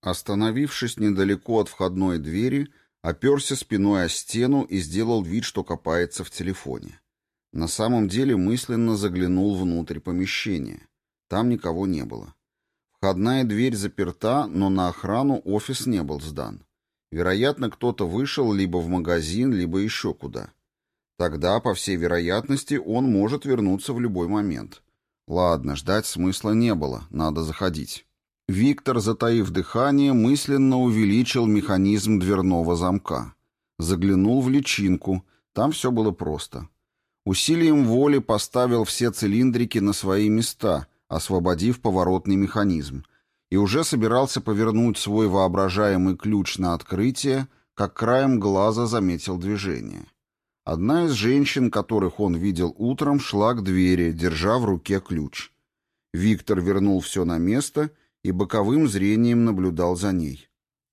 Остановившись недалеко от входной двери, оперся спиной о стену и сделал вид, что копается в телефоне. На самом деле мысленно заглянул внутрь помещения. Там никого не было. Входная дверь заперта, но на охрану офис не был сдан. Вероятно, кто-то вышел либо в магазин, либо еще куда. Тогда, по всей вероятности, он может вернуться в любой момент. Ладно, ждать смысла не было, надо заходить. Виктор, затаив дыхание, мысленно увеличил механизм дверного замка. Заглянул в личинку, там все было просто. Усилием воли поставил все цилиндрики на свои места, освободив поворотный механизм, и уже собирался повернуть свой воображаемый ключ на открытие, как краем глаза заметил движение. Одна из женщин, которых он видел утром, шла к двери, держа в руке ключ. Виктор вернул все на место и боковым зрением наблюдал за ней.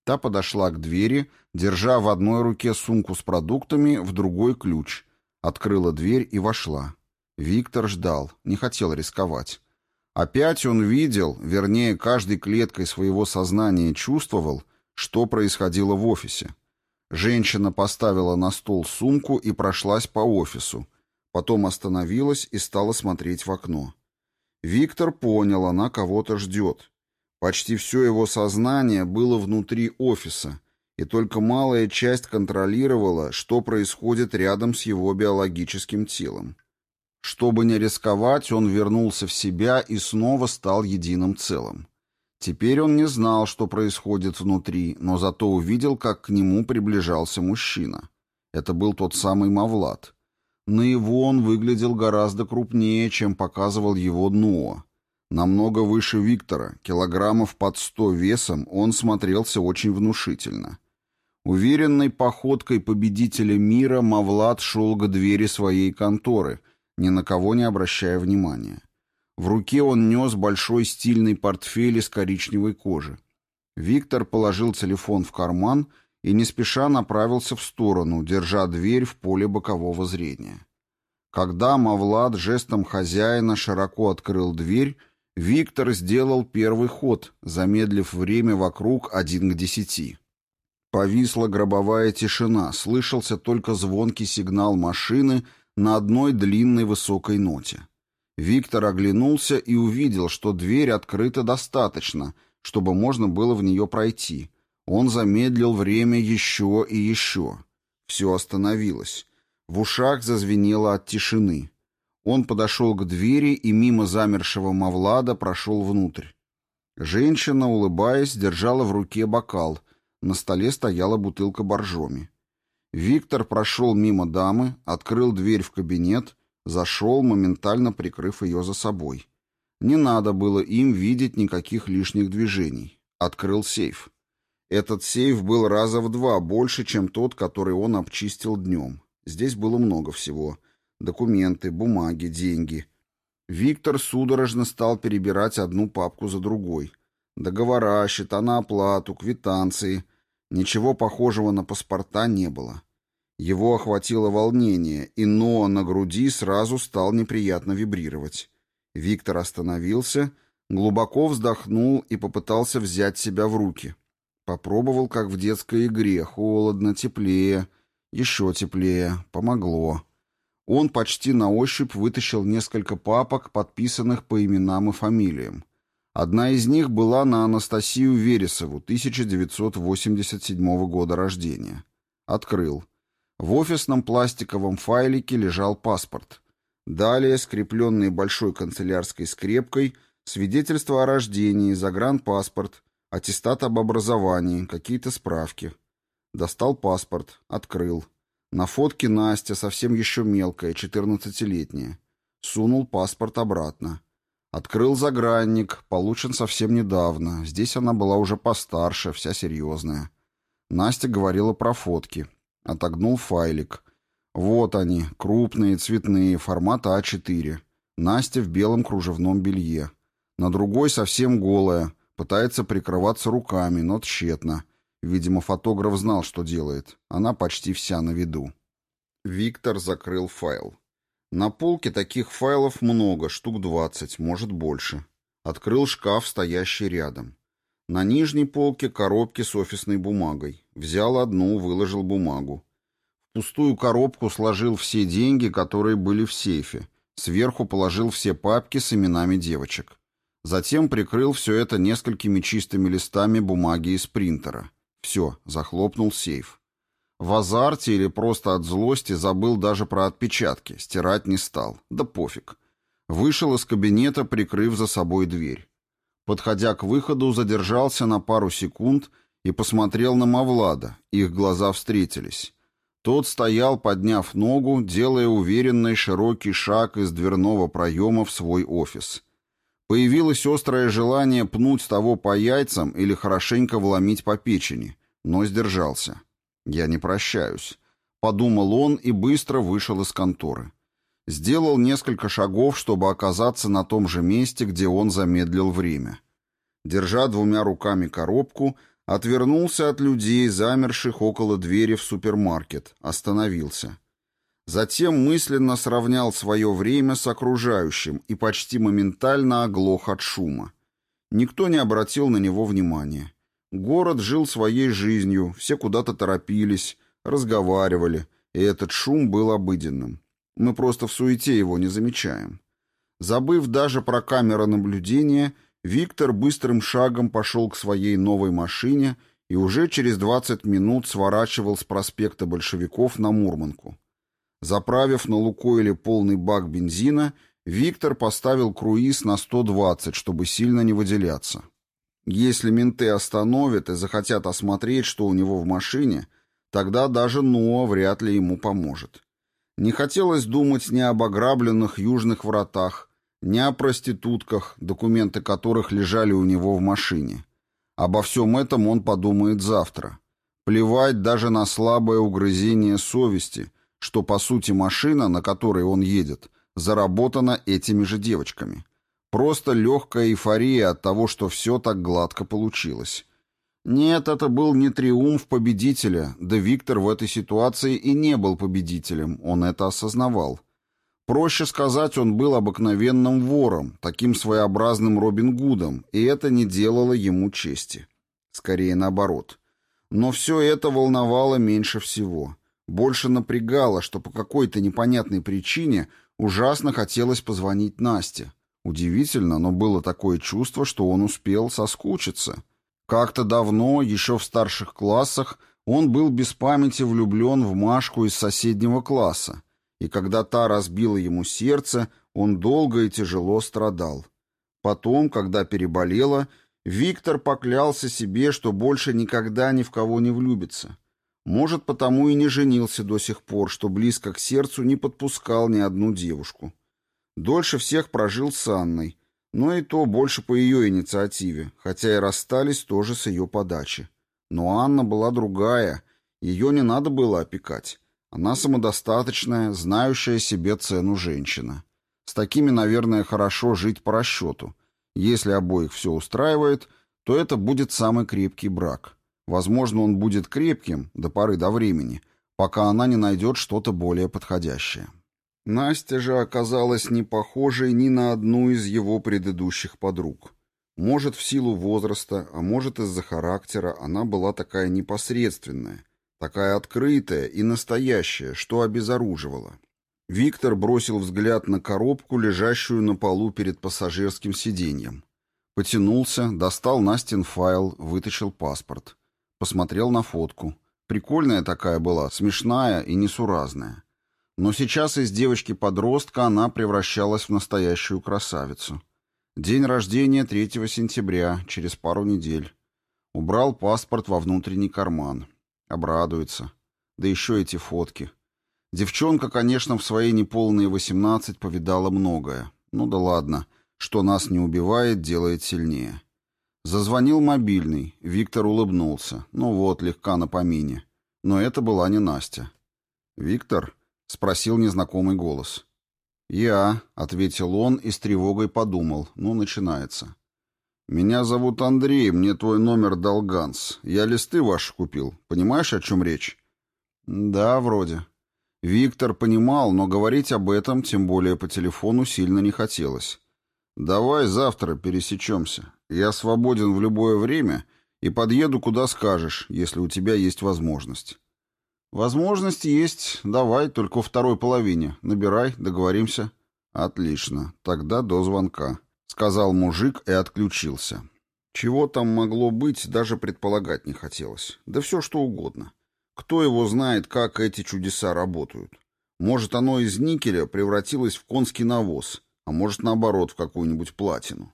Та подошла к двери, держа в одной руке сумку с продуктами, в другой ключ. Открыла дверь и вошла. Виктор ждал, не хотел рисковать. Опять он видел, вернее, каждой клеткой своего сознания чувствовал, что происходило в офисе. Женщина поставила на стол сумку и прошлась по офису. Потом остановилась и стала смотреть в окно. Виктор понял, она кого-то ждет. Почти все его сознание было внутри офиса, и только малая часть контролировала, что происходит рядом с его биологическим телом. Чтобы не рисковать, он вернулся в себя и снова стал единым целым. Теперь он не знал, что происходит внутри, но зато увидел, как к нему приближался мужчина. Это был тот самый Мавлад. На его он выглядел гораздо крупнее, чем показывал его Ноа. Намного выше Виктора, килограммов под сто весом, он смотрелся очень внушительно. Уверенной походкой победителя мира Мавлад шел к двери своей конторы — ни на кого не обращая внимания. В руке он нес большой стильный портфель из коричневой кожи. Виктор положил телефон в карман и не спеша направился в сторону, держа дверь в поле бокового зрения. Когда Мавлад жестом хозяина широко открыл дверь, Виктор сделал первый ход, замедлив время вокруг один к десяти. Повисла гробовая тишина, слышался только звонкий сигнал машины на одной длинной высокой ноте. Виктор оглянулся и увидел, что дверь открыта достаточно, чтобы можно было в нее пройти. Он замедлил время еще и еще. Все остановилось. В ушах зазвенело от тишины. Он подошел к двери и мимо замершего Мавлада прошел внутрь. Женщина, улыбаясь, держала в руке бокал. На столе стояла бутылка боржоми. Виктор прошел мимо дамы, открыл дверь в кабинет, зашел, моментально прикрыв ее за собой. Не надо было им видеть никаких лишних движений. Открыл сейф. Этот сейф был раза в два больше, чем тот, который он обчистил днем. Здесь было много всего. Документы, бумаги, деньги. Виктор судорожно стал перебирать одну папку за другой. Договора, счета на оплату, квитанции. Ничего похожего на паспорта не было. Его охватило волнение, и но на груди сразу стал неприятно вибрировать. Виктор остановился, глубоко вздохнул и попытался взять себя в руки. Попробовал, как в детской игре, холодно, теплее, еще теплее, помогло. Он почти на ощупь вытащил несколько папок, подписанных по именам и фамилиям. Одна из них была на Анастасию Вересову, 1987 года рождения. Открыл. В офисном пластиковом файлике лежал паспорт. Далее, скрепленный большой канцелярской скрепкой, свидетельство о рождении, загранпаспорт, аттестат об образовании, какие-то справки. Достал паспорт, открыл. На фотке Настя, совсем еще мелкая, четырнадцатилетняя. Сунул паспорт обратно. Открыл загранник, получен совсем недавно. Здесь она была уже постарше, вся серьезная. Настя говорила про фотки. Отогнул файлик. Вот они, крупные, цветные, формата А4. Настя в белом кружевном белье. На другой совсем голая, пытается прикрываться руками, но тщетно. Видимо, фотограф знал, что делает. Она почти вся на виду. Виктор закрыл файл. На полке таких файлов много, штук двадцать, может больше. Открыл шкаф, стоящий рядом. На нижней полке коробки с офисной бумагой. Взял одну, выложил бумагу. В пустую коробку сложил все деньги, которые были в сейфе. Сверху положил все папки с именами девочек. Затем прикрыл все это несколькими чистыми листами бумаги из принтера. Все, захлопнул сейф. В азарте или просто от злости забыл даже про отпечатки, стирать не стал. Да пофиг. Вышел из кабинета, прикрыв за собой дверь. Подходя к выходу, задержался на пару секунд и посмотрел на Мавлада. Их глаза встретились. Тот стоял, подняв ногу, делая уверенный широкий шаг из дверного проема в свой офис. Появилось острое желание пнуть того по яйцам или хорошенько вломить по печени, но сдержался. «Я не прощаюсь», — подумал он и быстро вышел из конторы. Сделал несколько шагов, чтобы оказаться на том же месте, где он замедлил время. Держа двумя руками коробку, отвернулся от людей, замерших около двери в супермаркет, остановился. Затем мысленно сравнял свое время с окружающим и почти моментально оглох от шума. Никто не обратил на него внимания. Город жил своей жизнью, все куда-то торопились, разговаривали, и этот шум был обыденным. Мы просто в суете его не замечаем. Забыв даже про камеры наблюдения, Виктор быстрым шагом пошел к своей новой машине и уже через 20 минут сворачивал с проспекта Большевиков на Мурманку. Заправив на Лукойле полный бак бензина, Виктор поставил круиз на 120, чтобы сильно не выделяться. Если менты остановят и захотят осмотреть, что у него в машине, тогда даже Ноа вряд ли ему поможет. Не хотелось думать ни об ограбленных южных вратах, ни о проститутках, документы которых лежали у него в машине. Обо всем этом он подумает завтра. Плевать даже на слабое угрызение совести, что, по сути, машина, на которой он едет, заработана этими же девочками. Просто легкая эйфория от того, что все так гладко получилось. Нет, это был не триумф победителя, да Виктор в этой ситуации и не был победителем, он это осознавал. Проще сказать, он был обыкновенным вором, таким своеобразным Робин Гудом, и это не делало ему чести. Скорее наоборот. Но все это волновало меньше всего. Больше напрягало, что по какой-то непонятной причине ужасно хотелось позвонить Насте. Удивительно, но было такое чувство, что он успел соскучиться. Как-то давно, еще в старших классах, он был без памяти влюблен в Машку из соседнего класса, и когда та разбила ему сердце, он долго и тяжело страдал. Потом, когда переболела, Виктор поклялся себе, что больше никогда ни в кого не влюбится. Может, потому и не женился до сих пор, что близко к сердцу не подпускал ни одну девушку. Дольше всех прожил с Анной, но и то больше по ее инициативе, хотя и расстались тоже с ее подачи. Но Анна была другая, ее не надо было опекать. Она самодостаточная, знающая себе цену женщина. С такими, наверное, хорошо жить по расчету. Если обоих все устраивает, то это будет самый крепкий брак. Возможно, он будет крепким до поры до времени, пока она не найдет что-то более подходящее. Настя же оказалась не похожей ни на одну из его предыдущих подруг. Может, в силу возраста, а может, из-за характера она была такая непосредственная, такая открытая и настоящая, что обезоруживала. Виктор бросил взгляд на коробку, лежащую на полу перед пассажирским сиденьем. Потянулся, достал Настин файл, вытащил паспорт. Посмотрел на фотку. Прикольная такая была, смешная и несуразная. Но сейчас из девочки-подростка она превращалась в настоящую красавицу. День рождения 3 сентября, через пару недель. Убрал паспорт во внутренний карман. Обрадуется. Да еще эти фотки. Девчонка, конечно, в свои неполные 18 повидала многое. Ну да ладно, что нас не убивает, делает сильнее. Зазвонил мобильный. Виктор улыбнулся. Ну вот, легка на помине. Но это была не Настя. «Виктор?» — спросил незнакомый голос. «Я», — ответил он и с тревогой подумал. «Ну, начинается». «Меня зовут Андрей, мне твой номер дал Ганс. Я листы ваши купил. Понимаешь, о чем речь?» «Да, вроде». Виктор понимал, но говорить об этом, тем более по телефону, сильно не хотелось. «Давай завтра пересечемся. Я свободен в любое время и подъеду, куда скажешь, если у тебя есть возможность». «Возможность есть. Давай, только во второй половине. Набирай, договоримся». «Отлично. Тогда до звонка», — сказал мужик и отключился. Чего там могло быть, даже предполагать не хотелось. Да все что угодно. Кто его знает, как эти чудеса работают. Может, оно из никеля превратилось в конский навоз, а может, наоборот, в какую-нибудь платину.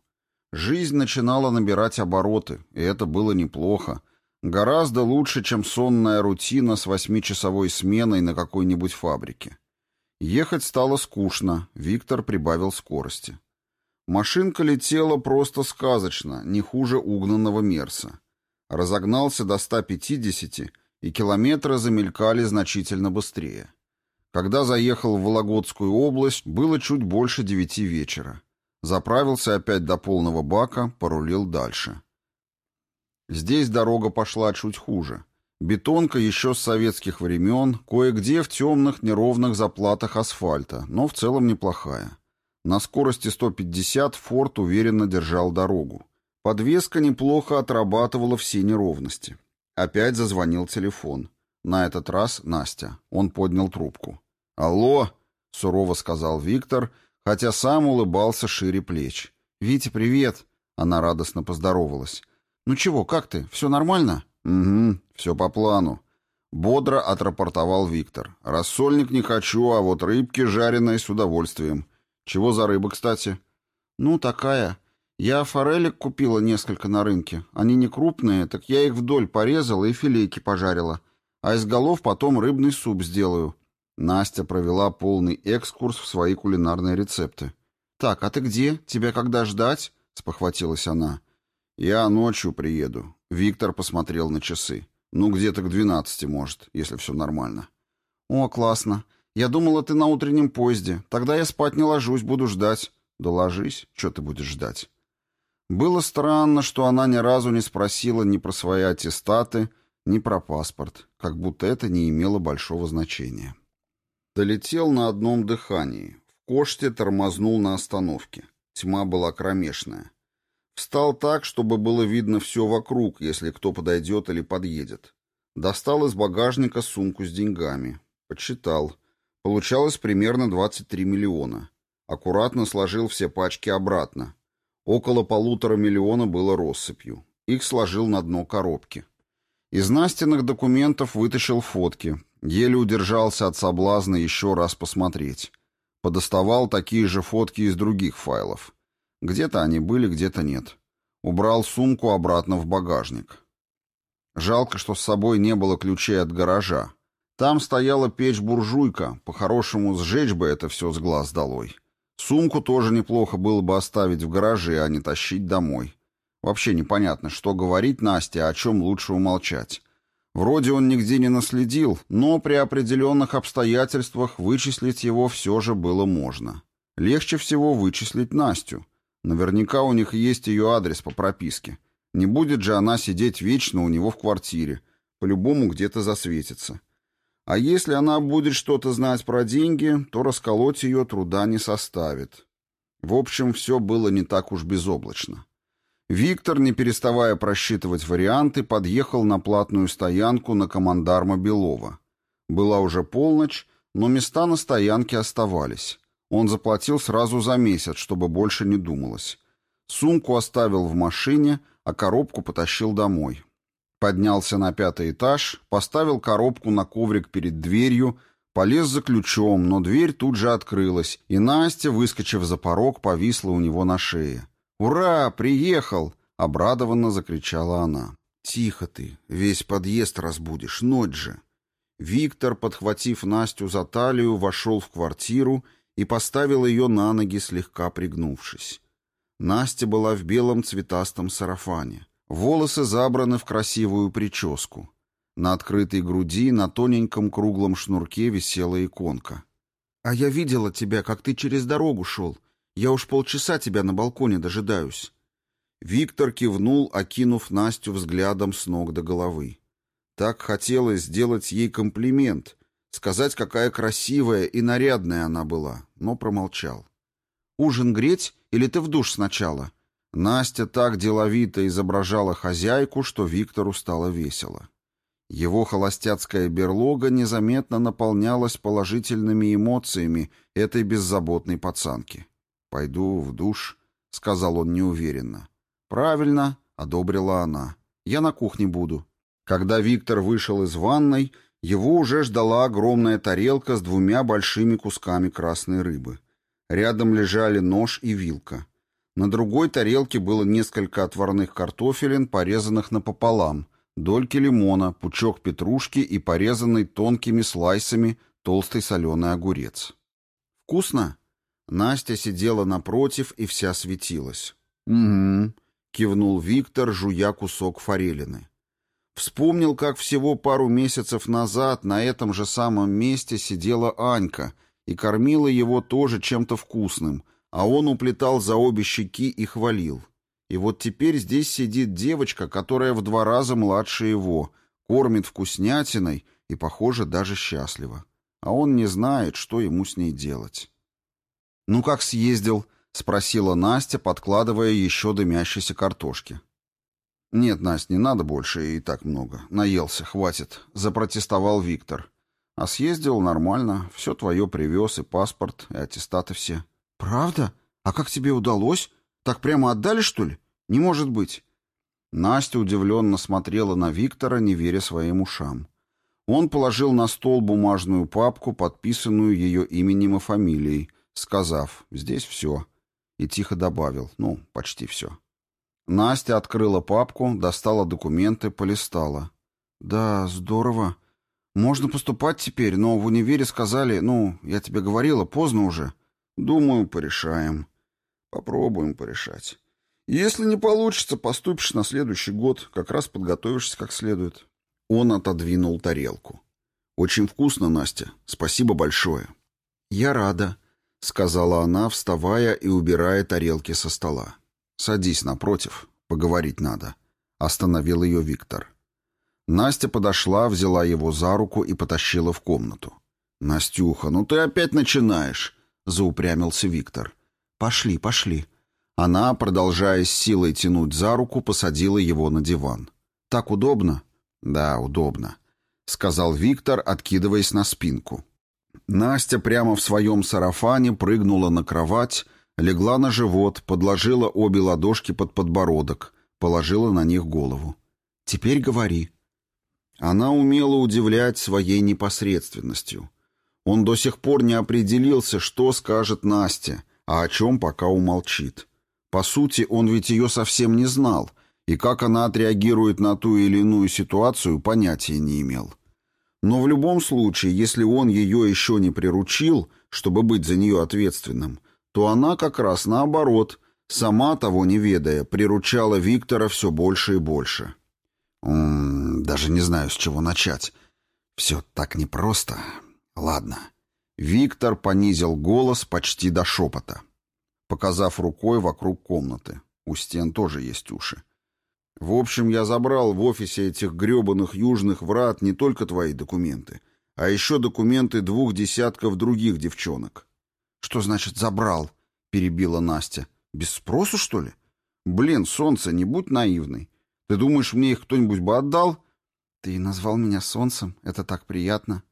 Жизнь начинала набирать обороты, и это было неплохо. Гораздо лучше, чем сонная рутина с восьмичасовой сменой на какой-нибудь фабрике. Ехать стало скучно, Виктор прибавил скорости. Машинка летела просто сказочно, не хуже угнанного Мерса. Разогнался до 150, и километры замелькали значительно быстрее. Когда заехал в Вологодскую область, было чуть больше девяти вечера. Заправился опять до полного бака, порулил дальше. Здесь дорога пошла чуть хуже. Бетонка еще с советских времен, кое-где в темных неровных заплатах асфальта, но в целом неплохая. На скорости 150 Форд уверенно держал дорогу. Подвеска неплохо отрабатывала все неровности. Опять зазвонил телефон. На этот раз Настя. Он поднял трубку. «Алло!» — сурово сказал Виктор, хотя сам улыбался шире плеч. «Витя, привет!» — она радостно поздоровалась. «Ну чего, как ты? Все нормально?» «Угу, все по плану». Бодро отрапортовал Виктор. «Рассольник не хочу, а вот рыбки жареные с удовольствием. Чего за рыба, кстати?» «Ну, такая. Я форелек купила несколько на рынке. Они не крупные, так я их вдоль порезала и филейки пожарила. А из голов потом рыбный суп сделаю. Настя провела полный экскурс в свои кулинарные рецепты. «Так, а ты где? Тебя когда ждать?» — спохватилась она. «Я ночью приеду». Виктор посмотрел на часы. «Ну, где-то к двенадцати, может, если все нормально». «О, классно. Я думала, ты на утреннем поезде. Тогда я спать не ложусь, буду ждать». «Да ложись. Что ты будешь ждать?» Было странно, что она ни разу не спросила ни про свои аттестаты, ни про паспорт, как будто это не имело большого значения. Долетел на одном дыхании. В Коште тормознул на остановке. Тьма была кромешная. Встал так, чтобы было видно все вокруг, если кто подойдет или подъедет. Достал из багажника сумку с деньгами. Подсчитал. Получалось примерно 23 миллиона. Аккуратно сложил все пачки обратно. Около полутора миллиона было россыпью. Их сложил на дно коробки. Из Настиных документов вытащил фотки. Еле удержался от соблазна еще раз посмотреть. Подоставал такие же фотки из других файлов. Где-то они были, где-то нет. Убрал сумку обратно в багажник. Жалко, что с собой не было ключей от гаража. Там стояла печь-буржуйка, по-хорошему сжечь бы это все с глаз долой. Сумку тоже неплохо было бы оставить в гараже, а не тащить домой. Вообще непонятно, что говорить Насте, а о чем лучше умолчать. Вроде он нигде не наследил, но при определенных обстоятельствах вычислить его все же было можно. Легче всего вычислить Настю. Наверняка у них есть ее адрес по прописке. Не будет же она сидеть вечно у него в квартире. По-любому где-то засветится. А если она будет что-то знать про деньги, то расколоть ее труда не составит. В общем, все было не так уж безоблачно. Виктор, не переставая просчитывать варианты, подъехал на платную стоянку на командарма Белова. Была уже полночь, но места на стоянке оставались. Он заплатил сразу за месяц, чтобы больше не думалось. Сумку оставил в машине, а коробку потащил домой. Поднялся на пятый этаж, поставил коробку на коврик перед дверью, полез за ключом, но дверь тут же открылась, и Настя, выскочив за порог, повисла у него на шее. «Ура! Приехал!» — обрадованно закричала она. «Тихо ты, весь подъезд разбудишь, ночь же!» Виктор, подхватив Настю за талию, вошел в квартиру и поставил ее на ноги, слегка пригнувшись. Настя была в белом цветастом сарафане. Волосы забраны в красивую прическу. На открытой груди на тоненьком круглом шнурке висела иконка. «А я видела тебя, как ты через дорогу шел. Я уж полчаса тебя на балконе дожидаюсь». Виктор кивнул, окинув Настю взглядом с ног до головы. Так хотелось сделать ей комплимент, сказать, какая красивая и нарядная она была, но промолчал. «Ужин греть или ты в душ сначала?» Настя так деловито изображала хозяйку, что Виктору стало весело. Его холостяцкая берлога незаметно наполнялась положительными эмоциями этой беззаботной пацанки. «Пойду в душ», — сказал он неуверенно. «Правильно», — одобрила она. «Я на кухне буду». Когда Виктор вышел из ванной, его уже ждала огромная тарелка с двумя большими кусками красной рыбы. Рядом лежали нож и вилка. На другой тарелке было несколько отварных картофелин, порезанных напополам, дольки лимона, пучок петрушки и порезанный тонкими слайсами толстый соленый огурец. «Вкусно?» Настя сидела напротив и вся светилась. «Угу», — кивнул Виктор, жуя кусок форелины. Вспомнил, как всего пару месяцев назад на этом же самом месте сидела Анька и кормила его тоже чем-то вкусным, а он уплетал за обе щеки и хвалил. И вот теперь здесь сидит девочка, которая в два раза младше его, кормит вкуснятиной и, похоже, даже счастлива. А он не знает, что ему с ней делать. «Ну как съездил?» — спросила Настя, подкладывая еще дымящейся картошки. «Нет, Настя, не надо больше, и так много. Наелся, хватит», — запротестовал Виктор. «А съездил нормально, все твое привез, и паспорт, и аттестаты все». «Правда? А как тебе удалось? Так прямо отдали, что ли? Не может быть». Настя удивленно смотрела на Виктора, не веря своим ушам. Он положил на стол бумажную папку, подписанную ее именем и фамилией, сказав «здесь все», и тихо добавил «ну, почти все». Настя открыла папку, достала документы, полистала. «Да, здорово. Можно поступать теперь, но в универе сказали, ну, я тебе говорила, поздно уже». «Думаю, порешаем. Попробуем порешать. Если не получится, поступишь на следующий год, как раз подготовишься как следует». Он отодвинул тарелку. «Очень вкусно, Настя. Спасибо большое». «Я рада», — сказала она, вставая и убирая тарелки со стола. «Садись напротив, поговорить надо», — остановил ее Виктор. Настя подошла, взяла его за руку и потащила в комнату. «Настюха, ну ты опять начинаешь», — заупрямился Виктор. «Пошли, пошли». Она, продолжая с силой тянуть за руку, посадила его на диван. «Так удобно?» «Да, удобно», — сказал Виктор, откидываясь на спинку. Настя прямо в своем сарафане прыгнула на кровать Легла на живот, подложила обе ладошки под подбородок, положила на них голову. «Теперь говори». Она умела удивлять своей непосредственностью. Он до сих пор не определился, что скажет Настя, а о чем пока умолчит. По сути, он ведь ее совсем не знал, и как она отреагирует на ту или иную ситуацию, понятия не имел. Но в любом случае, если он ее еще не приручил, чтобы быть за нее ответственным, то она как раз наоборот, сама того не ведая, приручала Виктора все больше и больше. М -м, даже не знаю, с чего начать. Все так непросто. Ладно. Виктор понизил голос почти до шепота, показав рукой вокруг комнаты. У стен тоже есть уши. В общем, я забрал в офисе этих гребаных южных врат не только твои документы, а еще документы двух десятков других девчонок. «Что значит «забрал»?» — перебила Настя. «Без спросу, что ли? Блин, солнце, не будь наивной. Ты думаешь, мне их кто-нибудь бы отдал?» «Ты назвал меня солнцем. Это так приятно».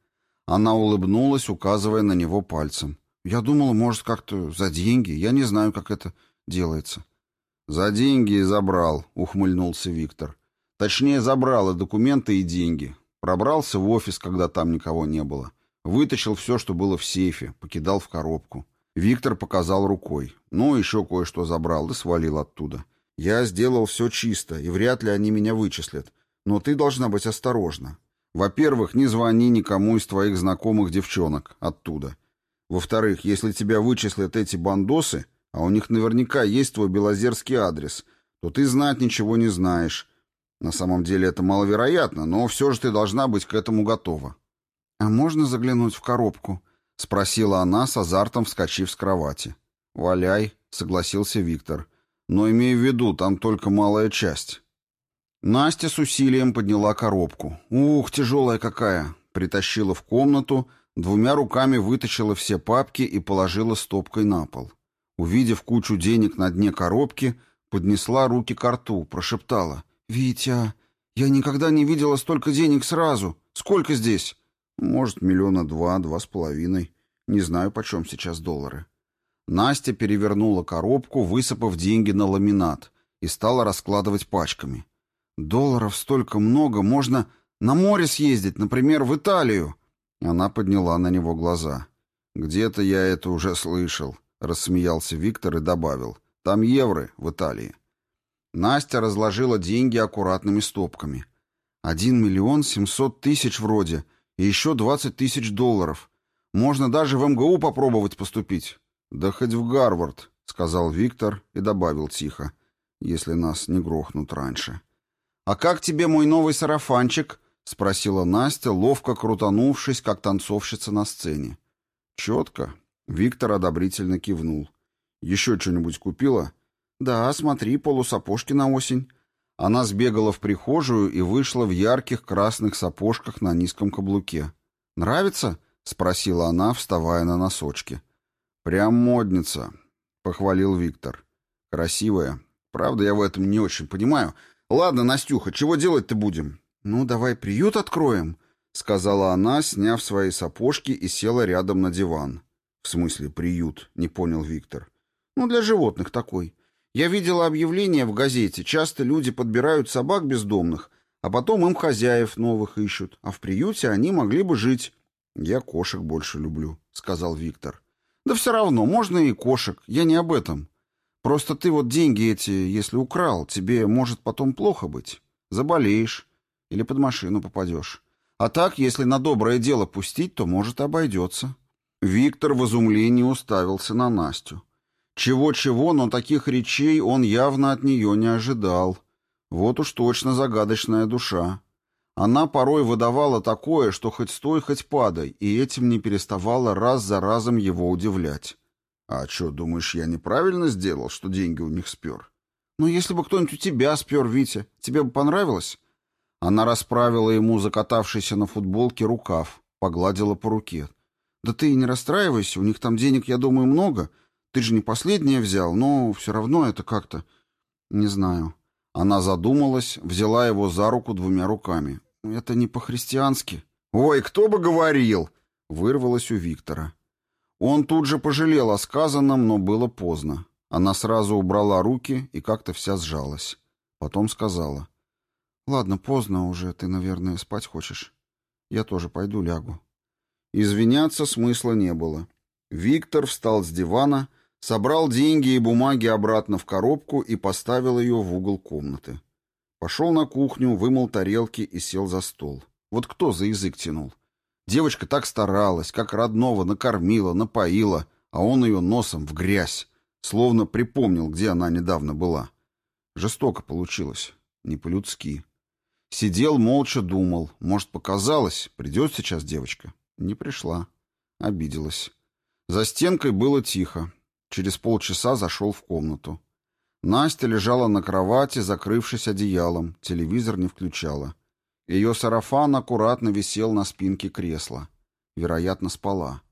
Она улыбнулась, указывая на него пальцем. «Я думала, может, как-то за деньги. Я не знаю, как это делается». «За деньги и забрал», — ухмыльнулся Виктор. «Точнее, забрал и документы, и деньги. Пробрался в офис, когда там никого не было. Вытащил все, что было в сейфе, покидал в коробку. Виктор показал рукой. Ну, еще кое-что забрал и свалил оттуда. Я сделал все чисто, и вряд ли они меня вычислят. Но ты должна быть осторожна. Во-первых, не звони никому из твоих знакомых девчонок оттуда. Во-вторых, если тебя вычислят эти бандосы, а у них наверняка есть твой белозерский адрес, то ты знать ничего не знаешь. На самом деле это маловероятно, но все же ты должна быть к этому готова. «А можно заглянуть в коробку?» — спросила она с азартом, вскочив с кровати. «Валяй», — согласился Виктор. «Но имей в виду, там только малая часть». Настя с усилием подняла коробку. «Ух, тяжелая какая!» Притащила в комнату, двумя руками вытащила все папки и положила стопкой на пол. Увидев кучу денег на дне коробки, поднесла руки к рту, прошептала. «Витя, я никогда не видела столько денег сразу. Сколько здесь?» «Может, миллиона два, два с половиной. Не знаю, почем сейчас доллары». Настя перевернула коробку, высыпав деньги на ламинат, и стала раскладывать пачками. «Долларов столько много, можно на море съездить, например, в Италию». Она подняла на него глаза. «Где-то я это уже слышал», — рассмеялся Виктор и добавил. «Там евро в Италии». Настя разложила деньги аккуратными стопками. «Один миллион семьсот тысяч вроде, и еще двадцать тысяч долларов. Можно даже в МГУ попробовать поступить». «Да хоть в Гарвард», — сказал Виктор и добавил тихо, «если нас не грохнут раньше». «А как тебе мой новый сарафанчик?» — спросила Настя, ловко крутанувшись, как танцовщица на сцене. «Четко». Виктор одобрительно кивнул. «Еще что-нибудь купила?» «Да, смотри, полусапожки на осень». Она сбегала в прихожую и вышла в ярких красных сапожках на низком каблуке. «Нравится?» — спросила она, вставая на носочки. «Прям модница», — похвалил Виктор. «Красивая. Правда, я в этом не очень понимаю. Ладно, Настюха, чего делать-то будем?» «Ну, давай приют откроем», — сказала она, сняв свои сапожки и села рядом на диван. «В смысле приют?» — не понял Виктор. «Ну, для животных такой. Я видела объявление в газете. Часто люди подбирают собак бездомных, а потом им хозяев новых ищут. А в приюте они могли бы жить». «Я кошек больше люблю», — сказал Виктор. «Да все равно, можно и кошек. Я не об этом. Просто ты вот деньги эти, если украл, тебе может потом плохо быть. Заболеешь или под машину попадешь. А так, если на доброе дело пустить, то, может, обойдется». Виктор в изумлении уставился на Настю. Чего-чего, но таких речей он явно от нее не ожидал. Вот уж точно загадочная душа. Она порой выдавала такое, что хоть стой, хоть падай, и этим не переставала раз за разом его удивлять. «А что, думаешь, я неправильно сделал, что деньги у них спер?» «Ну, если бы кто-нибудь у тебя спер, Витя, тебе бы понравилось?» Она расправила ему закатавшийся на футболке рукав, погладила по руке. «Да ты и не расстраивайся, у них там денег, я думаю, много. Ты же не последнее взял, но все равно это как-то... Не знаю». Она задумалась, взяла его за руку двумя руками. «Это не по-христиански». «Ой, кто бы говорил!» — вырвалось у Виктора. Он тут же пожалел о сказанном, но было поздно. Она сразу убрала руки и как-то вся сжалась. Потом сказала. «Ладно, поздно уже, ты, наверное, спать хочешь. Я тоже пойду лягу». Извиняться смысла не было. Виктор встал с дивана, собрал деньги и бумаги обратно в коробку и поставил ее в угол комнаты. Пошел на кухню, вымыл тарелки и сел за стол. Вот кто за язык тянул? Девочка так старалась, как родного накормила, напоила, а он ее носом в грязь, словно припомнил, где она недавно была. Жестоко получилось, не по-людски. Сидел, молча думал. Может, показалось, придет сейчас девочка. Не пришла. Обиделась. За стенкой было тихо. Через полчаса зашел в комнату. Настя лежала на кровати, закрывшись одеялом, телевизор не включала. Ее сарафан аккуратно висел на спинке кресла. Вероятно, спала.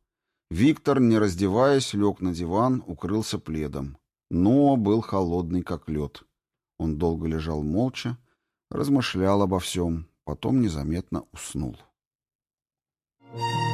Виктор, не раздеваясь, лег на диван, укрылся пледом. Но был холодный, как лед. Он долго лежал молча, размышлял обо всем, потом незаметно уснул. Thank you.